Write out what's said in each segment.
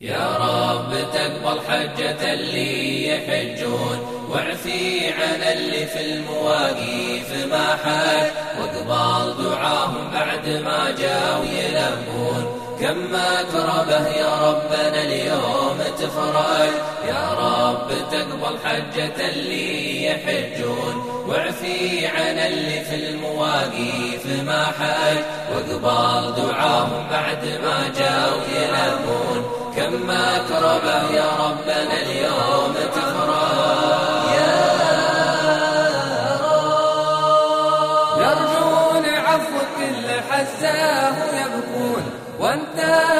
يا رب تقبل حجة اللي يحجون واعفي عن اللي في المواقيف ما حاج واقبل دعاهم بعد ما جاوا يلمون كم ما كربه يا ربنا اليوم تفرج. يا رب تقبل حجة اللي يحجون واعفي عن اللي في المواقيف ما حاج واقبل دعاهم بعد ما جاوا يلمون كربه يا ربنا اليوم تفرج يا رب يرجون عفو كل حزاه يبكون. وانت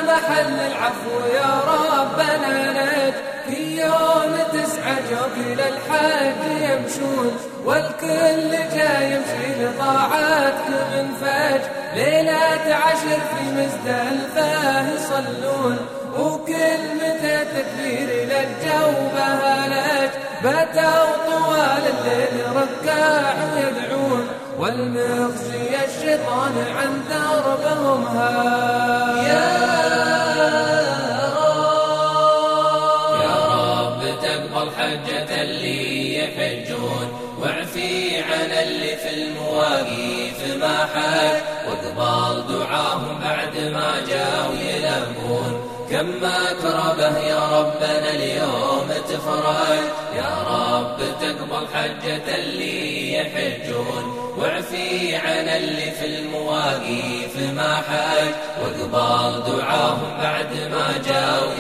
محل العفو يا ربنا نج في يوم تسعى جوب الحج يمشون. والكل جاي يمشي لطاعاتك من فج ليلة عشر في مزدلفة يصلون. وكل متى تكبير لجوا بهالج باتوا طوال الليل ركاع يدعون والمخزي الشيطان عن دربهم هاج يا رب تقبل حجة اللي يحجون. واعفي عن اللي في المواقيف ما حاج واقبل دعاهم بعد ما جاوا يلمون كم ما كربه يا ربنا اليوم تفرج؟ يا رب تقبل حجة اللي يحجون. واعفي عن اللي في المواقيف ما حاج واقبل دعاهم بعد ما جاوا